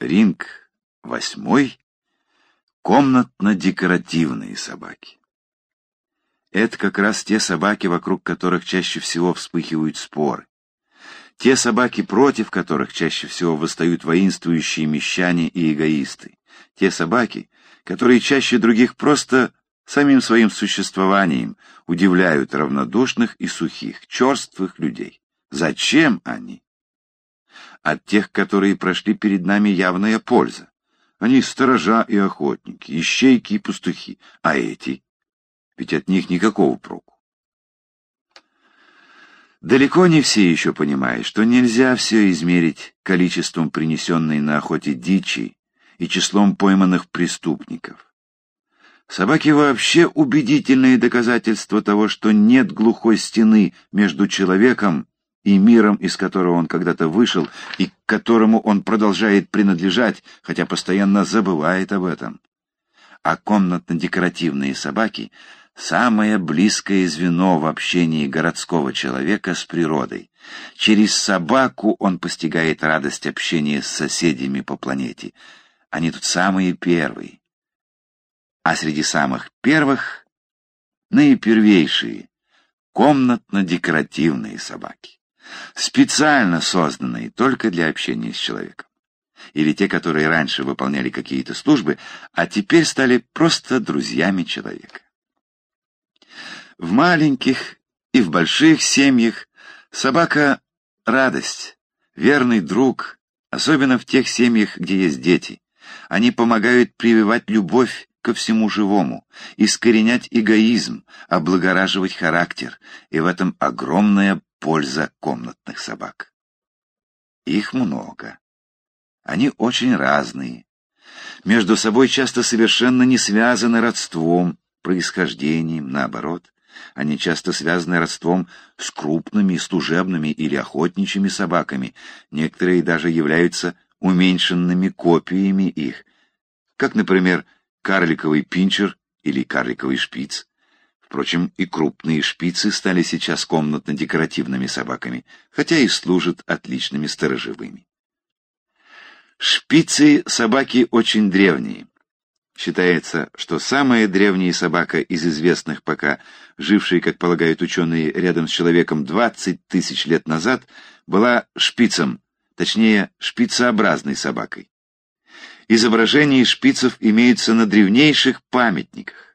Ринг восьмой — комнатно-декоративные собаки. Это как раз те собаки, вокруг которых чаще всего вспыхивают споры. Те собаки, против которых чаще всего восстают воинствующие мещане и эгоисты. Те собаки, которые чаще других просто самим своим существованием удивляют равнодушных и сухих, черствых людей. Зачем они? От тех, которые прошли перед нами, явная польза. Они сторожа и охотники, ищейки и пастухи, а эти? Ведь от них никакого проку. Далеко не все еще понимают, что нельзя все измерить количеством принесенной на охоте дичи и числом пойманных преступников. Собаки вообще убедительные доказательства того, что нет глухой стены между человеком и миром, из которого он когда-то вышел и к которому он продолжает принадлежать, хотя постоянно забывает об этом. А комнатно-декоративные собаки — самое близкое звено в общении городского человека с природой. Через собаку он постигает радость общения с соседями по планете. Они тут самые первые. А среди самых первых — наипервейшие — комнатно-декоративные собаки, специально созданные только для общения с человеком. Или те, которые раньше выполняли какие-то службы, а теперь стали просто друзьями человека. В маленьких и в больших семьях собака — радость, верный друг, особенно в тех семьях, где есть дети. Они помогают прививать любовь ко всему живому, искоренять эгоизм, облагораживать характер, и в этом огромная польза комнатных собак. Их много. Они очень разные. Между собой часто совершенно не связаны родством, происхождением, наоборот. Они часто связаны родством с крупными служебными или охотничьими собаками, некоторые даже являются уменьшенными копиями их, как, например, карликовый пинчер или карликовый шпиц. Впрочем, и крупные шпицы стали сейчас комнатно-декоративными собаками, хотя и служат отличными сторожевыми. Шпицы собаки очень древние. Считается, что самая древняя собака из известных пока, жившая, как полагают ученые, рядом с человеком 20 тысяч лет назад, была шпицем, точнее, шпицеобразной собакой. Изображения шпицев имеются на древнейших памятниках.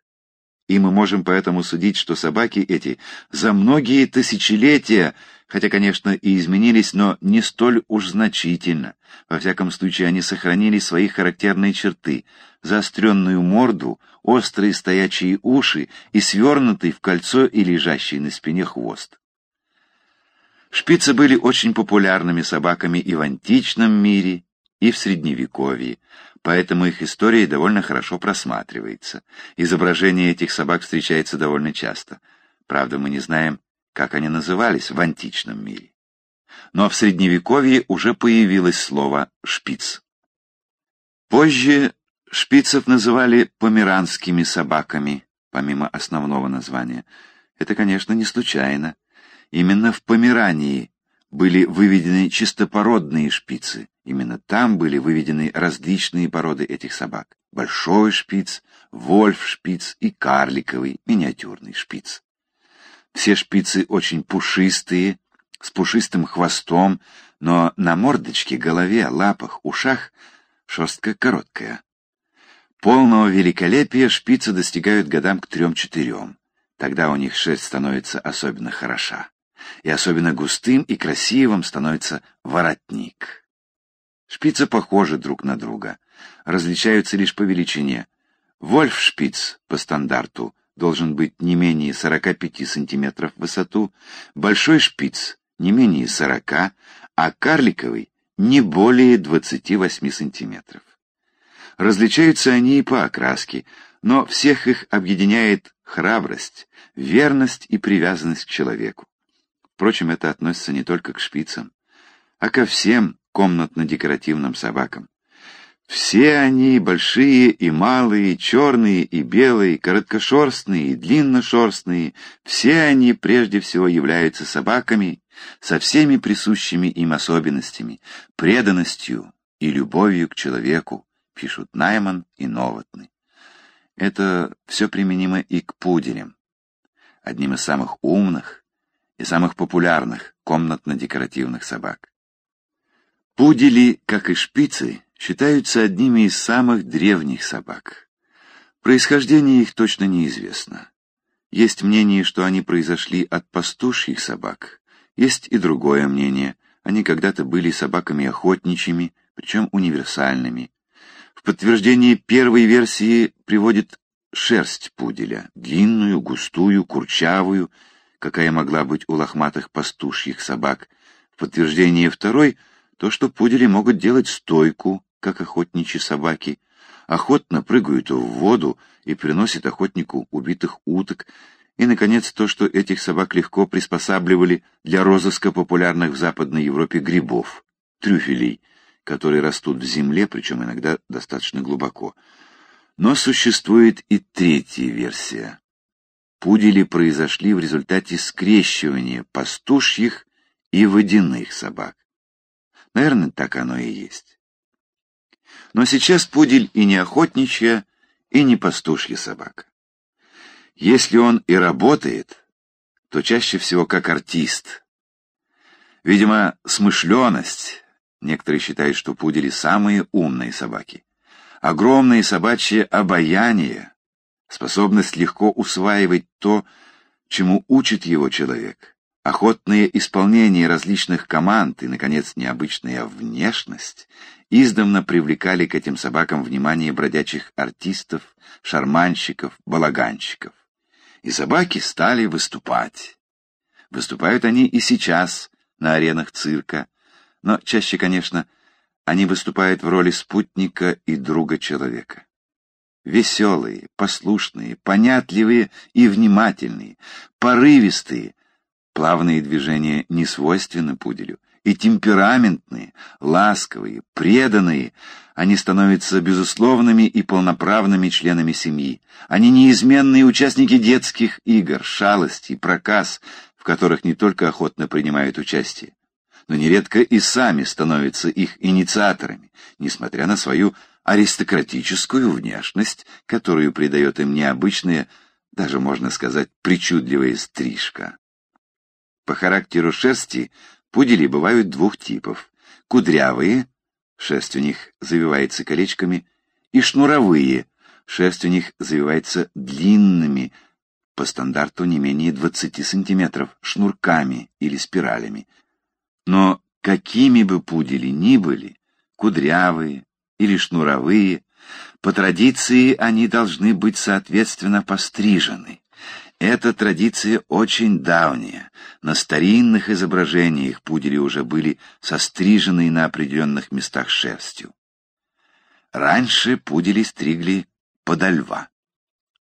И мы можем поэтому судить, что собаки эти за многие тысячелетия хотя, конечно, и изменились, но не столь уж значительно. Во всяком случае, они сохранили свои характерные черты — заостренную морду, острые стоячие уши и свернутый в кольцо и лежащий на спине хвост. Шпицы были очень популярными собаками и в античном мире, и в Средневековье, поэтому их история довольно хорошо просматривается. Изображение этих собак встречается довольно часто. Правда, мы не знаем, как они назывались в античном мире. Но в Средневековье уже появилось слово «шпиц». Позже шпицев называли померанскими собаками, помимо основного названия. Это, конечно, не случайно. Именно в Померании были выведены чистопородные шпицы. Именно там были выведены различные породы этих собак. Большой шпиц, вольф-шпиц и карликовый миниатюрный шпиц. Все шпицы очень пушистые, с пушистым хвостом, но на мордочке, голове, лапах, ушах шерстка короткая. Полного великолепия шпицы достигают годам к трем-четырем. Тогда у них шерсть становится особенно хороша. И особенно густым и красивым становится воротник. Шпицы похожи друг на друга, различаются лишь по величине. Вольф-шпиц по стандарту должен быть не менее 45 сантиметров в высоту, большой шпиц не менее 40, а карликовый не более 28 сантиметров. Различаются они и по окраске, но всех их объединяет храбрость, верность и привязанность к человеку. Впрочем, это относится не только к шпицам, а ко всем комнатно-декоративным собакам. Все они, большие и малые, черные и белые, короткошерстные и длинношерстные, все они прежде всего являются собаками со всеми присущими им особенностями, преданностью и любовью к человеку, пишут Найман и Новотны. Это все применимо и к пуделям, одним из самых умных и самых популярных комнатно-декоративных собак. Пудели, как и шпицы, считаются одними из самых древних собак. Происхождение их точно неизвестно. Есть мнение, что они произошли от пастушьих собак. Есть и другое мнение. Они когда-то были собаками охотничьими, причем универсальными. В подтверждение первой версии приводит шерсть пуделя, длинную, густую, курчавую, какая могла быть у лохматых пастушьих собак. В подтверждение второй — то, что пудели могут делать стойку, как охотничьи собаки, охотно прыгают в воду и приносят охотнику убитых уток, и, наконец, то, что этих собак легко приспосабливали для розыска популярных в Западной Европе грибов, трюфелей, которые растут в земле, причем иногда достаточно глубоко. Но существует и третья версия. Пудели произошли в результате скрещивания пастушьих и водяных собак. Наверное, так оно и есть. Но сейчас пудель и не охотничья, и не пастушья собака. Если он и работает, то чаще всего как артист. Видимо, смышленость, некоторые считают, что пудели самые умные собаки, огромное собачье обаяние, способность легко усваивать то, чему учит его человек, охотное исполнение различных команд и, наконец, необычная внешность издавна привлекали к этим собакам внимание бродячих артистов, шарманщиков, балаганщиков и собаки стали выступать. Выступают они и сейчас на аренах цирка, но чаще, конечно, они выступают в роли спутника и друга человека. Веселые, послушные, понятливые и внимательные, порывистые, плавные движения не свойственны пуделю, и темпераментные, ласковые, преданные, они становятся безусловными и полноправными членами семьи. Они неизменные участники детских игр, шалостей, проказ, в которых не только охотно принимают участие, но нередко и сами становятся их инициаторами, несмотря на свою аристократическую внешность, которую придает им необычная, даже можно сказать, причудливая стрижка. По характеру шерсти Пудели бывают двух типов. Кудрявые, шерсть у них завивается колечками, и шнуровые, шерсть у них завивается длинными, по стандарту не менее 20 сантиметров, шнурками или спиралями. Но какими бы пудели ни были, кудрявые или шнуровые, по традиции они должны быть соответственно пострижены. Эта традиция очень давняя. На старинных изображениях пудели уже были сострижены на определенных местах шерстью. Раньше пудели стригли подо льва,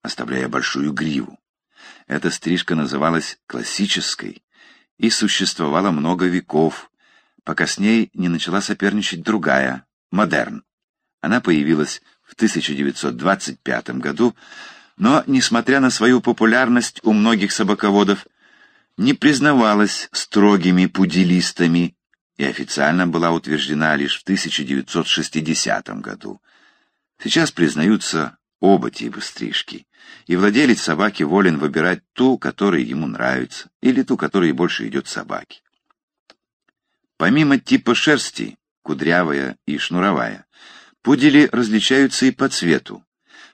оставляя большую гриву. Эта стрижка называлась классической и существовала много веков, пока с ней не начала соперничать другая, модерн. Она появилась в 1925 году, но, несмотря на свою популярность у многих собаководов, не признавалась строгими пуделистами и официально была утверждена лишь в 1960 году. Сейчас признаются оба типа стрижки, и владелец собаки волен выбирать ту, которая ему нравится, или ту, которая больше идет собаке. Помимо типа шерсти, кудрявая и шнуровая, пудели различаются и по цвету.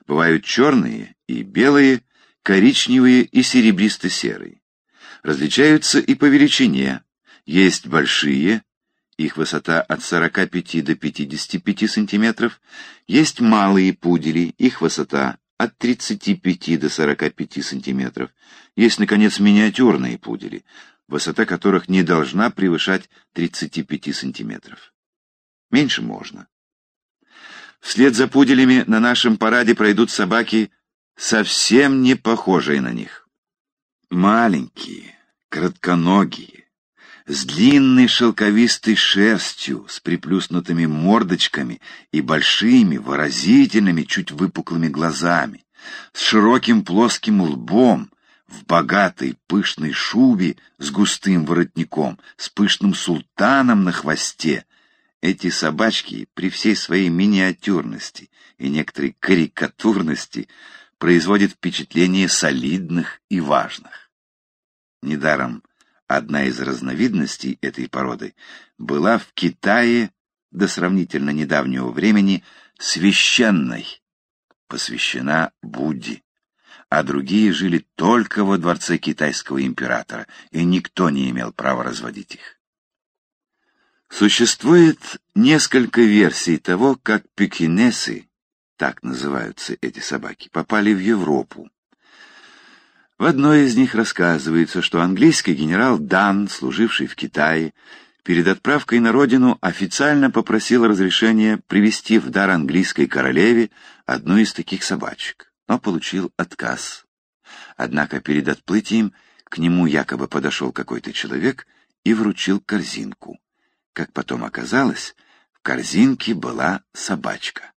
Бывают черные и белые, коричневые и серебристо-серые. Различаются и по величине. Есть большие, их высота от 45 до 55 сантиметров, есть малые пудели, их высота от 35 до 45 сантиметров, есть, наконец, миниатюрные пудели, высота которых не должна превышать 35 сантиметров. Меньше можно. Вслед за пуделями на нашем параде пройдут собаки, совсем не похожие на них. Маленькие, кратконогие, с длинной шелковистой шерстью, с приплюснутыми мордочками и большими, выразительными, чуть выпуклыми глазами, с широким плоским лбом, в богатой пышной шубе с густым воротником, с пышным султаном на хвосте эти собачки при всей своей миниатюрности и некоторой карикатурности производят впечатление солидных и важных. Недаром одна из разновидностей этой породы была в Китае до сравнительно недавнего времени священной, посвящена Будде, а другие жили только во дворце китайского императора, и никто не имел права разводить их. Существует несколько версий того, как пекинесы, так называются эти собаки, попали в Европу. В одной из них рассказывается, что английский генерал Дан, служивший в Китае, перед отправкой на родину официально попросил разрешения привести в дар английской королеве одну из таких собачек, но получил отказ. Однако перед отплытием к нему якобы подошел какой-то человек и вручил корзинку. Как потом оказалось, в корзинке была собачка.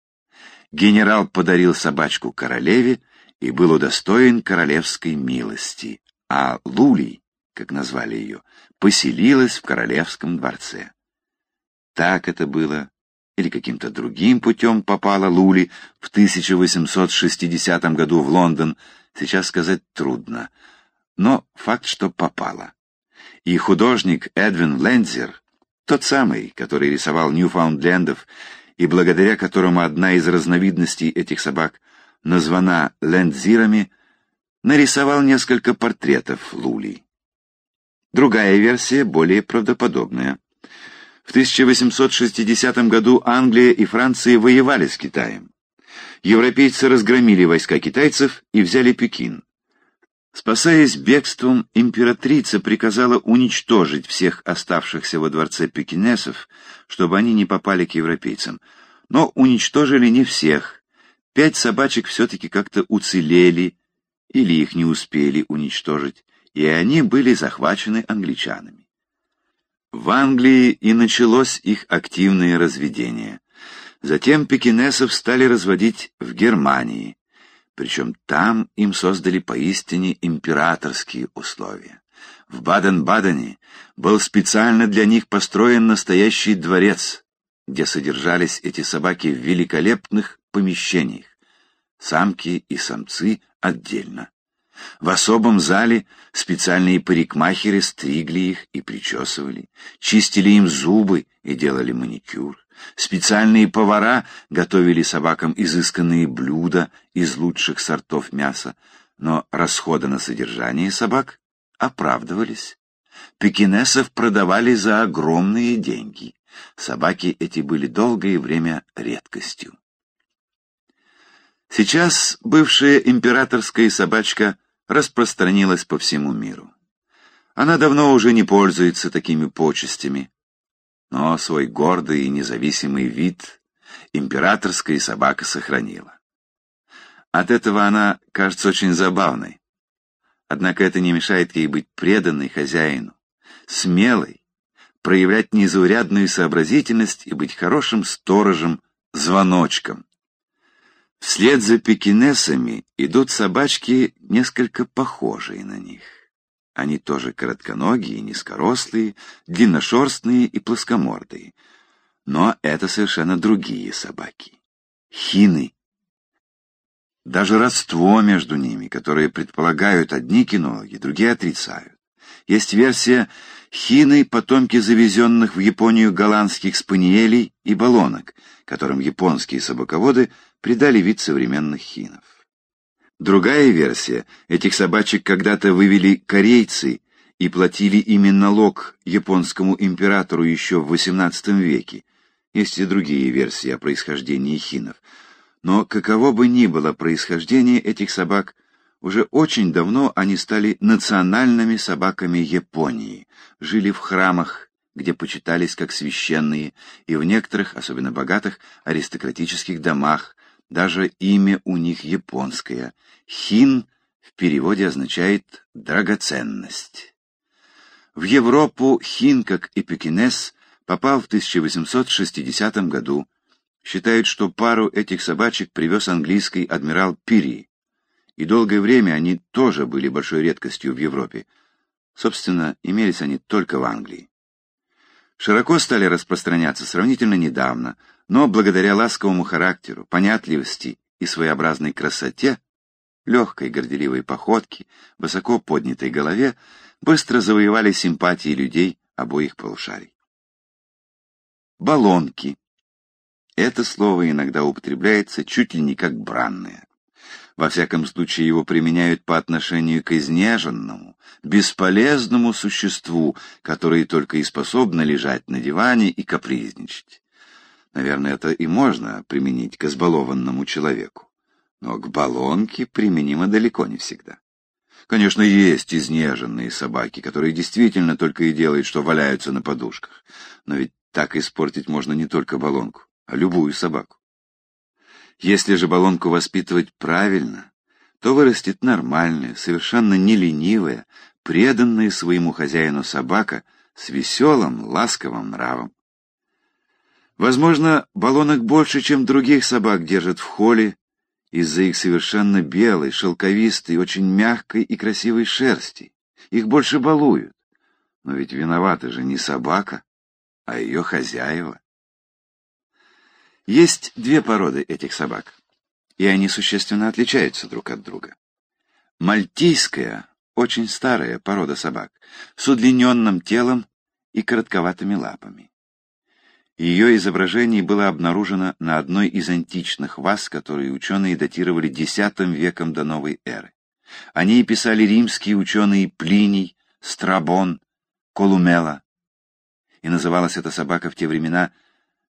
Генерал подарил собачку королеве и был удостоен королевской милости, а Лули, как назвали ее, поселилась в королевском дворце. Так это было, или каким-то другим путем попала Лули в 1860 году в Лондон, сейчас сказать трудно, но факт, что попала. И художник Эдвин Лензер тот самый, который рисовал Ньюфаундлендов, и благодаря которому одна из разновидностей этих собак названа лендзирами, нарисовал несколько портретов Лули. Другая версия более правдоподобная. В 1860 году Англия и Франция воевали с Китаем. Европейцы разгромили войска китайцев и взяли Пекин. Спасаясь бегством, императрица приказала уничтожить всех оставшихся во дворце пекинесов, чтобы они не попали к европейцам. Но уничтожили не всех. Пять собачек все-таки как-то уцелели, или их не успели уничтожить, и они были захвачены англичанами. В Англии и началось их активное разведение. Затем пекинесов стали разводить в Германии, причем там им создали поистине императорские условия. В Баден-Бадене был специально для них построен настоящий дворец, где содержались эти собаки в великолепных помещениях, самки и самцы отдельно. В особом зале специальные парикмахеры стригли их и причесывали, чистили им зубы и делали маникюр. Специальные повара готовили собакам изысканные блюда из лучших сортов мяса, но расходы на содержание собак оправдывались. Пекинесов продавали за огромные деньги. Собаки эти были долгое время редкостью. Сейчас бывшая императорская собачка распространилась по всему миру. Она давно уже не пользуется такими почестями, но свой гордый и независимый вид императорская собака сохранила. От этого она кажется очень забавной. Однако это не мешает ей быть преданной хозяину, смелой, проявлять незаурядную сообразительность и быть хорошим сторожем, звоночком. Вслед за пекинесами идут собачки, несколько похожие на них. Они тоже коротконогие, низкорослые, длинношерстные и плоскомордые. Но это совершенно другие собаки. Хины. Даже родство между ними, которое предполагают одни кинологи, другие отрицают. Есть версия хины — потомки завезенных в Японию голландских спаниелей и баллонок, которым японские собаководы придали вид современных хинов. Другая версия — этих собачек когда-то вывели корейцы и платили ими налог японскому императору еще в XVIII веке. Есть и другие версии о происхождении хинов. Но каково бы ни было происхождение этих собак, уже очень давно они стали национальными собаками Японии, жили в храмах, где почитались как священные, и в некоторых, особенно богатых, аристократических домах, даже имя у них японское. Хин в переводе означает «драгоценность». В Европу хин, как и пекинес, попал в 1860 году. Считают, что пару этих собачек привез английский адмирал Пири, и долгое время они тоже были большой редкостью в Европе. Собственно, имелись они только в Англии. широко стали распространяться сравнительно недавно, но благодаря ласковому характеру, понятливости и своеобразной красоте, легкой горделивой походке, высоко поднятой голове, быстро завоевали симпатии людей обоих полушарий. Баллонки. Это слово иногда употребляется чуть ли не как бранное. Во всяком случае, его применяют по отношению к изнеженному, бесполезному существу, которое только и способно лежать на диване и капризничать. Наверное, это и можно применить к избалованному человеку. Но к баллонке применимо далеко не всегда. Конечно, есть изнеженные собаки, которые действительно только и делают, что валяются на подушках. Но ведь так испортить можно не только баллонку, а любую собаку. Если же баллонку воспитывать правильно, то вырастет нормальная, совершенно не ленивая, преданная своему хозяину собака с веселым, ласковым нравом. Возможно, баллонок больше, чем других собак держат в холле из-за их совершенно белой, шелковистой, очень мягкой и красивой шерсти. Их больше балуют. Но ведь виновата же не собака, а ее хозяева. Есть две породы этих собак, и они существенно отличаются друг от друга. Мальтийская, очень старая порода собак, с удлиненным телом и коротковатыми лапами. Ее изображение было обнаружено на одной из античных ваз, которые ученые датировали X веком до новой эры. О ней писали римские ученые Плиний, Страбон, Колумела. И называлась эта собака в те времена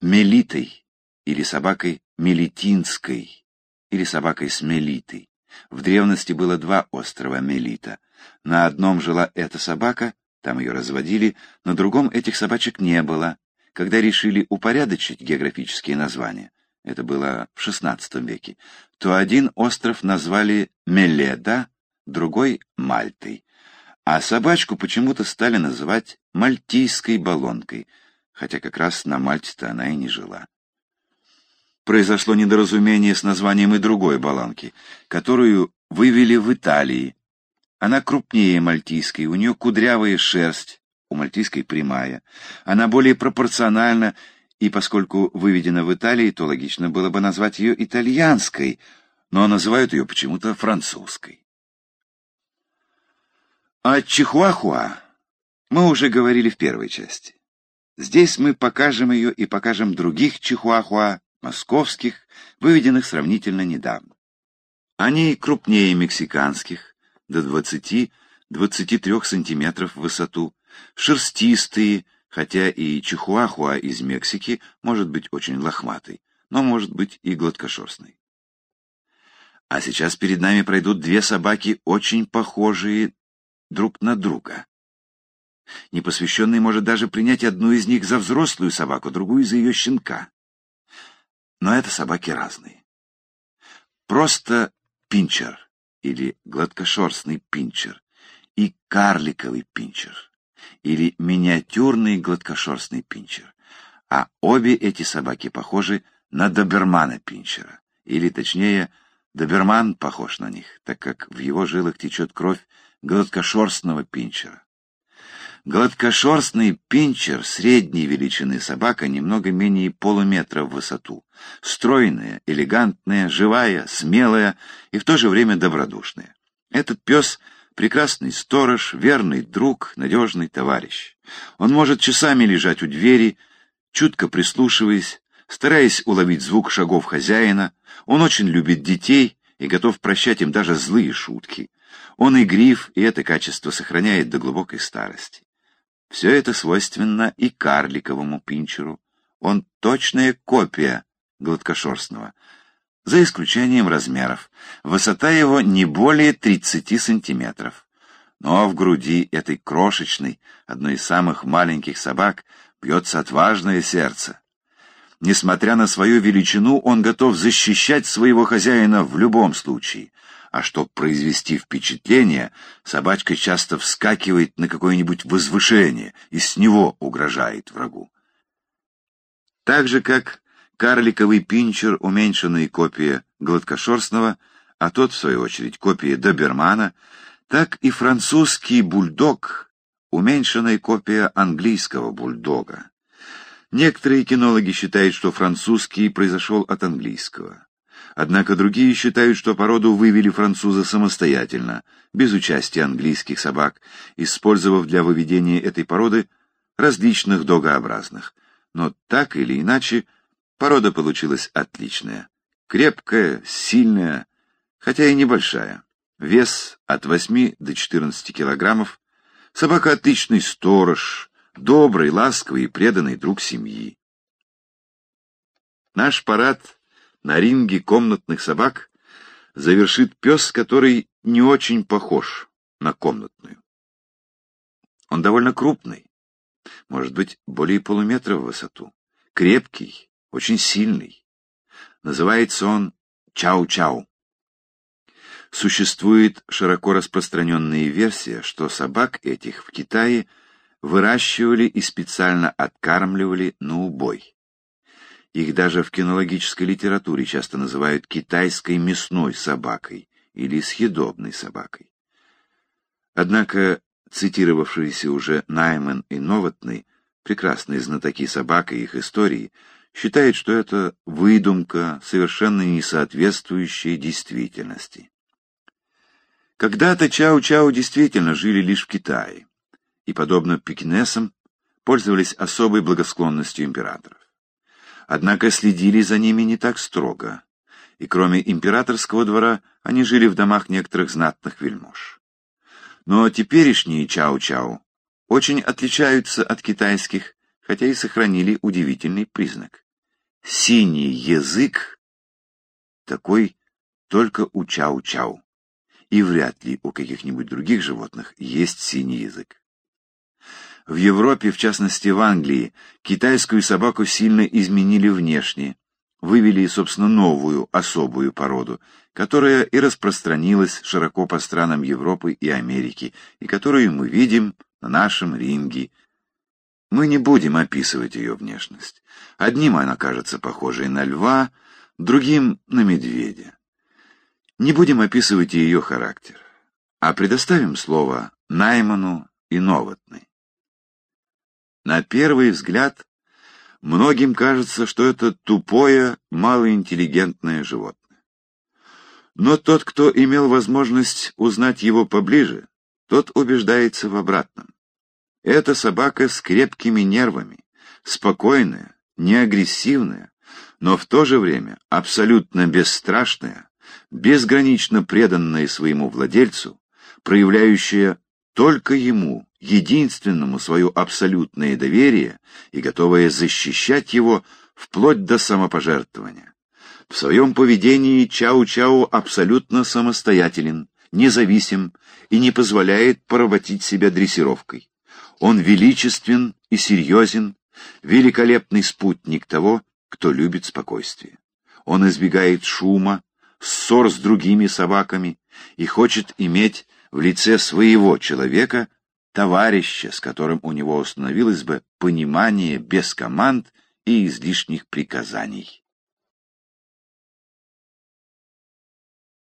Мелитой, или собакой Мелитинской, или собакой с Мелитой. В древности было два острова Мелита. На одном жила эта собака, там ее разводили, на другом этих собачек не было. Когда решили упорядочить географические названия, это было в XVI веке, то один остров назвали Меледа, другой — Мальтой, а собачку почему-то стали называть Мальтийской баллонкой, хотя как раз на Мальте-то она и не жила произошло недоразумение с названием и другой баланки, которую вывели в Италии. Она крупнее мальтийской, у нее кудрявая шерсть, у мальтийской прямая. Она более пропорциональна, и поскольку выведена в Италии, то логично было бы назвать ее итальянской, но называют ее почему-то французской. О Чихуахуа мы уже говорили в первой части. Здесь мы покажем ее и покажем других чихуахуа, московских, выведенных сравнительно недавно. Они крупнее мексиканских, до 20-23 сантиметров в высоту, шерстистые, хотя и чихуахуа из Мексики может быть очень лохматый, но может быть и гладкошерстный. А сейчас перед нами пройдут две собаки, очень похожие друг на друга. Непосвященный может даже принять одну из них за взрослую собаку, другую за ее щенка. Но это собаки разные. Просто пинчер или гладкошерстный пинчер и карликовый пинчер или миниатюрный гладкошерстный пинчер. А обе эти собаки похожи на добермана пинчера, или точнее, доберман похож на них, так как в его жилах течет кровь гладкошерстного пинчера. Гладкошерстный пинчер средней величины собака немного менее полуметра в высоту. Стройная, элегантная, живая, смелая и в то же время добродушная. Этот пес — прекрасный сторож, верный друг, надежный товарищ. Он может часами лежать у двери, чутко прислушиваясь, стараясь уловить звук шагов хозяина. Он очень любит детей и готов прощать им даже злые шутки. Он игрив, и это качество сохраняет до глубокой старости. Все это свойственно и карликовому пинчеру. Он точная копия гладкошерстного, за исключением размеров. Высота его не более 30 сантиметров. Но в груди этой крошечной, одной из самых маленьких собак, бьется отважное сердце. Несмотря на свою величину, он готов защищать своего хозяина в любом случае — а чтобы произвести впечатление, собачка часто вскакивает на какое-нибудь возвышение и с него угрожает врагу. Так же, как карликовый пинчер, уменьшенная копия гладкошерстного, а тот, в свою очередь, копия добермана, так и французский бульдог, уменьшенная копия английского бульдога. Некоторые кинологи считают, что французский произошел от английского. Однако другие считают, что породу вывели французы самостоятельно, без участия английских собак, использовав для выведения этой породы различных догообразных. Но так или иначе, порода получилась отличная. Крепкая, сильная, хотя и небольшая. Вес от 8 до 14 килограммов. Собака отличный сторож, добрый, ласковый и преданный друг семьи. Наш парад на ринге комнатных собак завершит пес, который не очень похож на комнатную. Он довольно крупный, может быть, более полуметра в высоту, крепкий, очень сильный. Называется он Чау-Чау. Существует широко распространенная версия, что собак этих в Китае выращивали и специально откармливали на убой. Их даже в кинологической литературе часто называют китайской мясной собакой или съедобной собакой. Однако цитировавшиеся уже Найман и Новотный, прекрасные знатоки собак и их истории, считают, что это выдумка, совершенно не соответствующая действительности. Когда-то Чау-Чау действительно жили лишь в Китае, и, подобно пекинесам, пользовались особой благосклонностью императоров. Однако следили за ними не так строго, и кроме императорского двора они жили в домах некоторых знатных вельмож. Но теперешние чау-чау очень отличаются от китайских, хотя и сохранили удивительный признак. Синий язык такой только у чау-чау, и вряд ли у каких-нибудь других животных есть синий язык. В Европе, в частности в Англии, китайскую собаку сильно изменили внешне, вывели, собственно, новую, особую породу, которая и распространилась широко по странам Европы и Америки, и которую мы видим на нашем ринге. Мы не будем описывать ее внешность. Одним она кажется похожей на льва, другим — на медведя. Не будем описывать ее характер, а предоставим слово Найману и Новотной. На первый взгляд, многим кажется, что это тупое, малоинтеллигентное животное. Но тот, кто имел возможность узнать его поближе, тот убеждается в обратном. Это собака с крепкими нервами, спокойная, неагрессивная, но в то же время абсолютно бесстрашная, безгранично преданная своему владельцу, проявляющая только ему единственному свое абсолютное доверие и готовая защищать его вплоть до самопожертвования. В своем поведении Чау-Чау абсолютно самостоятелен, независим и не позволяет поработить себя дрессировкой. Он величествен и серьезен, великолепный спутник того, кто любит спокойствие. Он избегает шума, ссор с другими собаками и хочет иметь в лице своего человека товарища, с которым у него установилось бы понимание без команд и излишних приказаний.